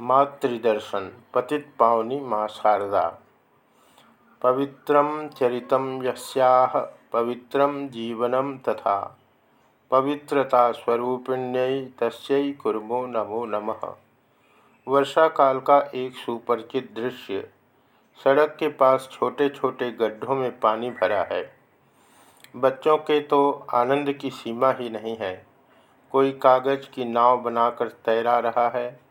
मातृदर्शन, पतित पावनी माँ शारदा। पवित्रं चरित पवित्रं जीवनं तथा। पवित्रता स्वरूपिण्यै तस्यै कुर्मो नमो नमः। वर्षा काल का एक सुपरिचित दृश्य, सड़क के पास छोटे छोटे गड्ढों में पानी भरा है। बच्चों के तो आनंद की सीमा ही नहीं है। कोई कागज़ की नाव बनाकर तैरा रहा है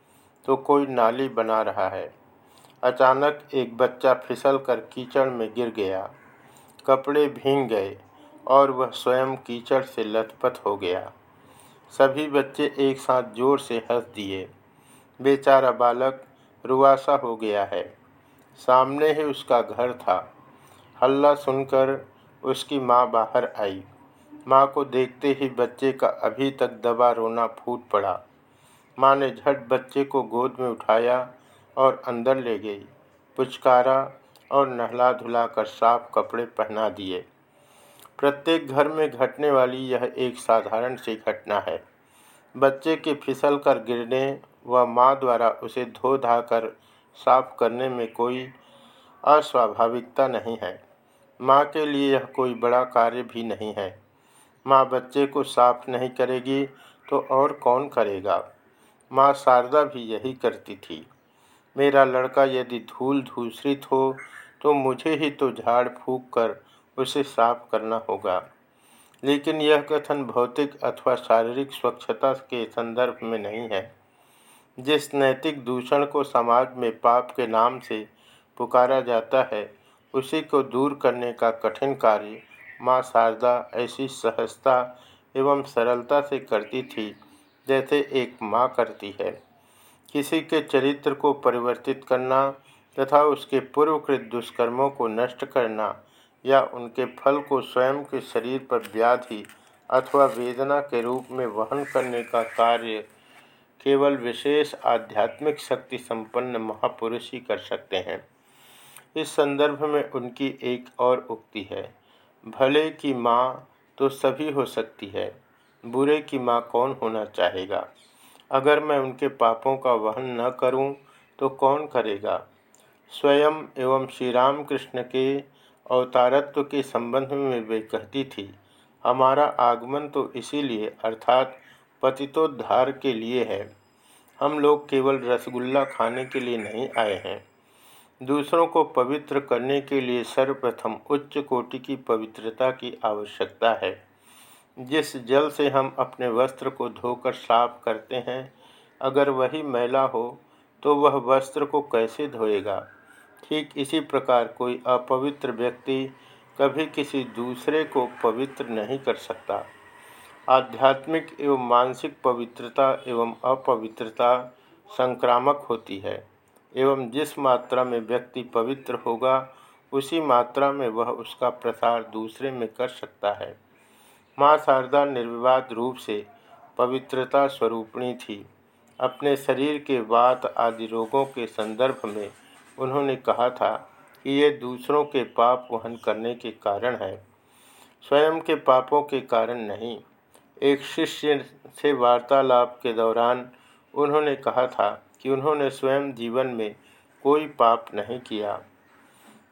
तो कोई नाली बना रहा है। अचानक एक बच्चा फिसल कर कीचड़ में गिर गया। कपड़े भींग गए और वह स्वयं कीचड़ से लथपथ हो गया। सभी बच्चे एक साथ ज़ोर से हंस दिए। बेचारा बालक रुआसा हो गया है। सामने ही उसका घर था। हल्ला सुनकर उसकी माँ बाहर आई। माँ को देखते ही बच्चे का अभी तक दबा रोना फूट पड़ा। माँ ने झट बच्चे को गोद में उठाया और अंदर ले गई। पुचकारा और नहला धुला कर साफ़ कपड़े पहना दिए। प्रत्येक घर में घटने वाली यह एक साधारण सी घटना है। बच्चे के फिसल कर गिरने व माँ द्वारा उसे धो धा कर साफ़ करने में कोई अस्वाभाविकता नहीं है। माँ के लिए यह कोई बड़ा कार्य भी नहीं है। माँ बच्चे को साफ़ नहीं करेगी तो और कौन करेगा? माँ शारदा भी यही करती थी। मेरा लड़का यदि धूल धूसरित हो तो मुझे ही तो झाड़ फूक कर उसे साफ़ करना होगा। लेकिन यह कथन भौतिक अथवा शारीरिक स्वच्छता के संदर्भ में नहीं है। जिस नैतिक दूषण को समाज में पाप के नाम से पुकारा जाता है, उसी को दूर करने का कठिन कार्य माँ शारदा ऐसी सहजता एवं सरलता से करती थी जैसे एक माँ करती है। किसी के चरित्र को परिवर्तित करना तथा उसके पूर्वकृत दुष्कर्मों को नष्ट करना या उनके फल को स्वयं के शरीर पर व्याधि अथवा वेदना के रूप में वहन करने का कार्य केवल विशेष आध्यात्मिक शक्ति संपन्न महापुरुष ही कर सकते हैं। इस संदर्भ में उनकी एक और उक्ति है, भले की माँ तो सभी हो सकती है। बुरे की माँ कौन होना चाहेगा? अगर मैं उनके पापों का वहन न करूँ तो कौन करेगा? स्वयं एवं श्री राम कृष्ण के अवतारत्व के संबंध में वे कहती थी, हमारा आगमन तो इसीलिए अर्थात पतितोद्धार के लिए है। हम लोग केवल रसगुल्ला खाने के लिए नहीं आए हैं। दूसरों को पवित्र करने के लिए सर्वप्रथम उच्च कोटि की पवित्रता की आवश्यकता है। जिस जल से हम अपने वस्त्र को धोकर साफ़ करते हैं, अगर वही मैला हो तो वह वस्त्र को कैसे धोएगा? ठीक इसी प्रकार कोई अपवित्र व्यक्ति कभी किसी दूसरे को पवित्र नहीं कर सकता। आध्यात्मिक एवं मानसिक पवित्रता एवं अपवित्रता संक्रामक होती है, एवं जिस मात्रा में व्यक्ति पवित्र होगा, उसी मात्रा में वह उसका प्रसार दूसरे में कर सकता है। माँ शारदा निर्विवाद रूप से पवित्रता स्वरूपणी थी। अपने शरीर के वात आदि रोगों के संदर्भ में उन्होंने कहा था कि ये दूसरों के पाप वहन करने के कारण है। स्वयं के पापों के कारण नहीं, एक शिष्य से वार्तालाप के दौरान उन्होंने कहा था कि उन्होंने स्वयं जीवन में कोई पाप नहीं किया।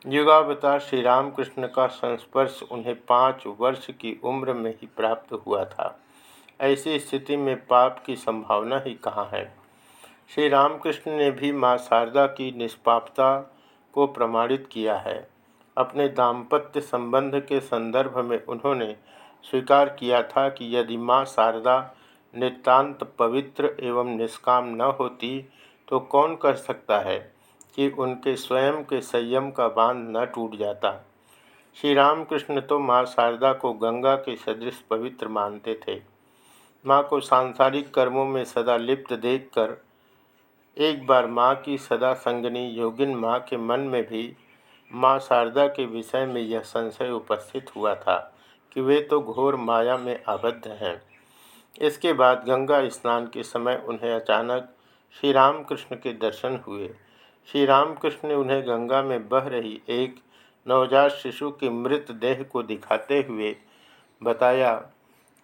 युगावतार श्री रामकृष्ण का संस्पर्श उन्हें पाँच वर्ष की उम्र में ही प्राप्त हुआ था। ऐसी स्थिति में पाप की संभावना ही कहाँ है? श्री रामकृष्ण ने भी माँ शारदा की निष्पापता को प्रमाणित किया है। अपने दाम्पत्य संबंध के संदर्भ में उन्होंने स्वीकार किया था कि यदि माँ शारदा नितान्त पवित्र एवं निष्काम न होती तो कौन कर सकता है? कि उनके स्वयं के संयम का बाँध न टूट जाता। श्री रामकृष्ण तो माँ शारदा को गंगा के सदृश पवित्र मानते थे। माँ को सांसारिक कर्मों में सदा लिप्त देखकर, एक बार माँ की सदा संगनी योगिन माँ के मन में भी माँ शारदा के विषय में यह संशय उपस्थित हुआ था कि वे तो घोर माया में आबद्ध हैं। इसके बाद गंगा स्नान के समय उन्हें अचानक श्री रामकृष्ण के दर्शन हुए। श्री रामकृष्ण ने उन्हें गंगा में बह रही एक नवजात शिशु के मृत देह को दिखाते हुए बताया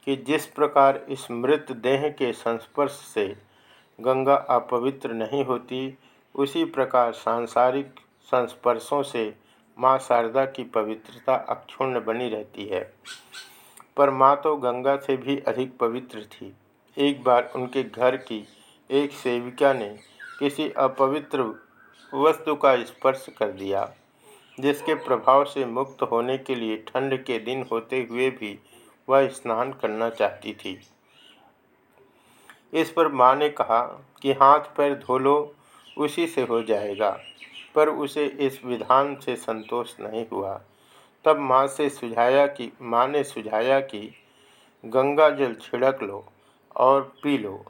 कि जिस प्रकार इस मृत देह के संस्पर्श से गंगा अपवित्र नहीं होती, उसी प्रकार सांसारिक संस्पर्शों से माँ शारदा की पवित्रता अक्षुण्ण बनी रहती है। पर माँ तो गंगा से भी अधिक पवित्र थी। एक बार उनके घर की एक सेविका ने किसी अपवित्र वस्तु का स्पर्श कर दिया, जिसके प्रभाव से मुक्त होने के लिए ठंड के दिन होते हुए भी वह स्नान करना चाहती थी। इस पर माँ ने कहा कि हाथ पैर धो लो, उसी से हो जाएगा। पर उसे इस विधान से संतोष नहीं हुआ। तब माँ से सुझाया कि, माँ ने सुझाया कि, गंगा जल छिड़क लो और पी लो।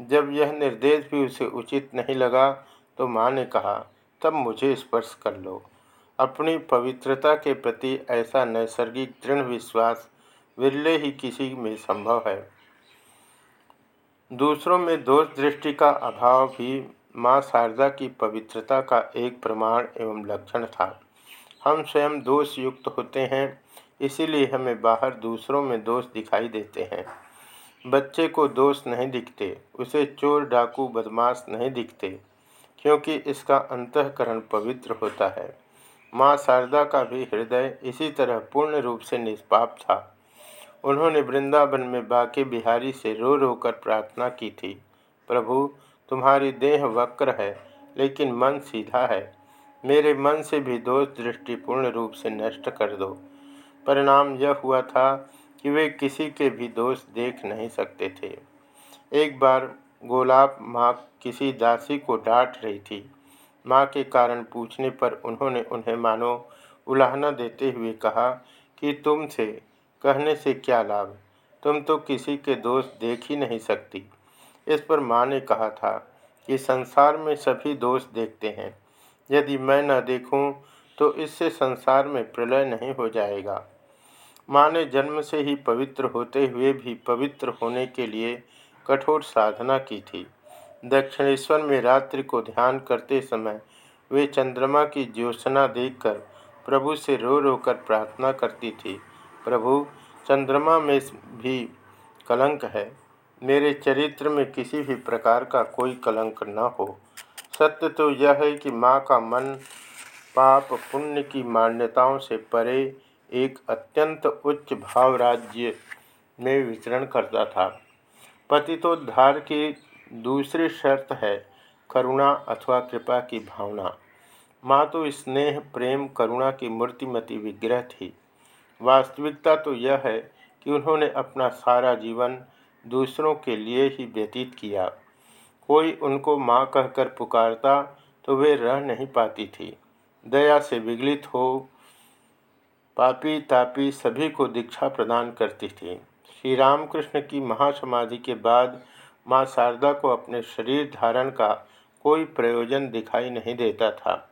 जब यह निर्देश भी उसे उचित नहीं लगा तो माँ ने कहा, तब मुझे स्पर्श कर लो। अपनी पवित्रता के प्रति ऐसा नैसर्गिक दृढ़ विश्वास विरले ही किसी में संभव है। दूसरों में दोष दृष्टि का अभाव भी माँ शारदा की पवित्रता का एक प्रमाण एवं लक्षण था। हम स्वयं दोष युक्त होते हैं, इसीलिए हमें बाहर दूसरों में दोष दिखाई देते हैं। बच्चे को दोष नहीं दिखते, उसे चोर डाकू बदमाश नहीं दिखते। क्योंकि इसका अंतकरण पवित्र होता है। माँ शारदा का भी हृदय इसी तरह पूर्ण रूप से निष्पाप था। उन्होंने वृंदावन में बाके बिहारी से रो रो कर प्रार्थना की थी, प्रभु, तुम्हारी देह वक्र है, लेकिन मन सीधा है। मेरे मन से भी दोष दृष्टि पूर्ण रूप से नष्ट कर दो। परिणाम यह हुआ था कि वे किसी के भी दोष देख नहीं सकते थे। एक बार गोलाब माँ किसी दासी को डांट रही थी। माँ के कारण पूछने पर उन्होंने उन्हें मानो उलाहना देते हुए कहा कि तुमसे कहने से क्या लाभ? तुम तो किसी के दोष देख ही नहीं सकती। इस पर माँ ने कहा था कि संसार में सभी दोष देखते हैं। यदि मैं न देखूँ तो इससे संसार में प्रलय नहीं हो जाएगा। माँ ने जन्म से ही पवित्र होते हुए भी पवित्र होने के लिए कठोर साधना की थी। दक्षिणेश्वर में रात्रि को ध्यान करते समय वे चंद्रमा की ज्योत्सना देखकर प्रभु से रो रो कर प्रार्थना करती थी, प्रभु, चंद्रमा में भी कलंक है। मेरे चरित्र में किसी भी प्रकार का कोई कलंक न हो। सत्य तो यह है कि माँ का मन पाप पुण्य की मान्यताओं से परे एक अत्यंत उच्च भाव राज्य में विचरण करता था। पतितोद्धार की दूसरी शर्त है करुणा अथवा कृपा की भावना। माँ तो स्नेह, प्रेम, करुणा की मूर्तिमती विग्रह थी। वास्तविकता तो यह है कि उन्होंने अपना सारा जीवन दूसरों के लिए ही व्यतीत किया। कोई उनको माँ कहकर पुकारता तो वे रह नहीं पाती थी। दया से विगलित हो पापी तापी सभी को दीक्षा प्रदान करती थी। श्री रामकृष्ण की महासमाधि के बाद माँ शारदा को अपने शरीर धारण का कोई प्रयोजन दिखाई नहीं देता था।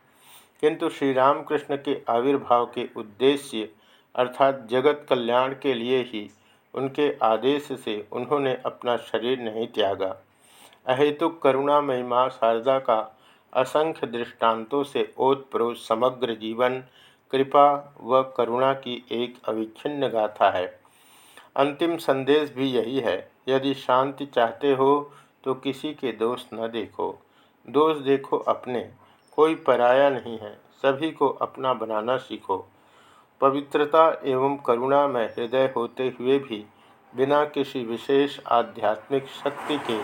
किंतु श्री रामकृष्ण के आविर्भाव के उद्देश्य अर्थात जगत कल्याण के लिए ही उनके आदेश से उन्होंने अपना शरीर नहीं त्यागा। अहेतुक करुणामयी माँ शारदा का असंख्य दृष्टांतों से ओतप्रोत समग्र जीवन, कृपा व करुणा की एक अविच्छिन्न गाथा है। अंतिम संदेश भी यही है, यदि शांति चाहते हो तो किसी के दोष न देखो। दोष देखो अपने, कोई पराया नहीं है, सभी को अपना बनाना सीखो। पवित्रता एवं करुणा में हृदय होते हुए भी, बिना किसी विशेष आध्यात्मिक शक्ति के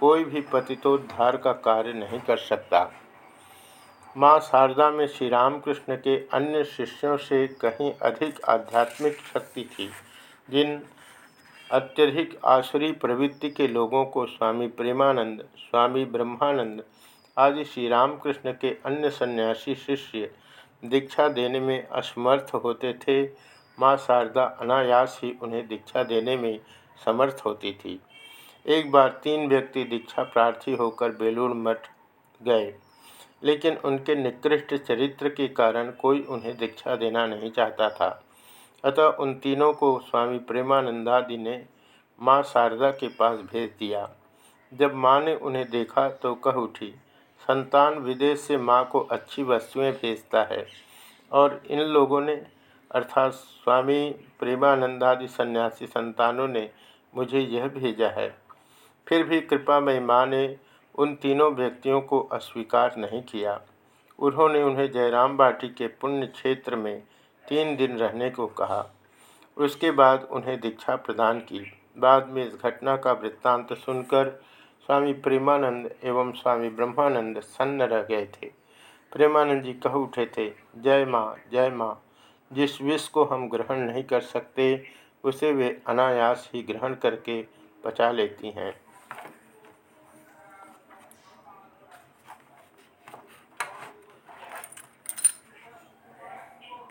कोई भी पतितोद्धार का कार्य नहीं कर सकता। माँ शारदा में श्री रामकृष्ण के अन्य शिष्यों से कहीं अधिक आध्यात्मिक शक्ति थी। जिन अत्यधिक आसुरी प्रवृत्ति के लोगों को स्वामी प्रेमानंद, स्वामी ब्रह्मानंद आदि श्री रामकृष्ण के अन्य सन्यासी शिष्य दीक्षा देने में असमर्थ होते थे, माँ शारदा अनायास ही उन्हें दीक्षा देने में समर्थ होती थी। एक बार तीन व्यक्ति दीक्षा प्रार्थी होकर बेलूर मठ गए, लेकिन उनके निकृष्ट चरित्र के कारण कोई उन्हें दीक्षा देना नहीं चाहता था। अतः उन तीनों को स्वामी प्रेमानंदादि ने माँ शारदा के पास भेज दिया। जब माँ ने उन्हें देखा तो कह उठी, संतान विदेश से माँ को अच्छी वस्तुएँ भेजता है और इन लोगों ने, अर्थात स्वामी प्रेमानंदादि सन्यासी संतानों ने मुझे यह भेजा है। फिर भी कृपा कृपामयी माँ ने उन तीनों व्यक्तियों को अस्वीकार नहीं किया। उन्होंने उन्हें जयराम बाटी के पुण्य क्षेत्र में तीन दिन रहने को कहा। उसके बाद उन्हें दीक्षा प्रदान की। बाद में इस घटना का वृत्तांत सुनकर स्वामी प्रेमानंद एवं स्वामी ब्रह्मानंद सन्न रह गए थे। प्रेमानंद जी कह उठे थे, जय माँ जय माँ, जिस विष को हम ग्रहण नहीं कर सकते, उसे वे अनायास ही ग्रहण करके पचा लेती हैं।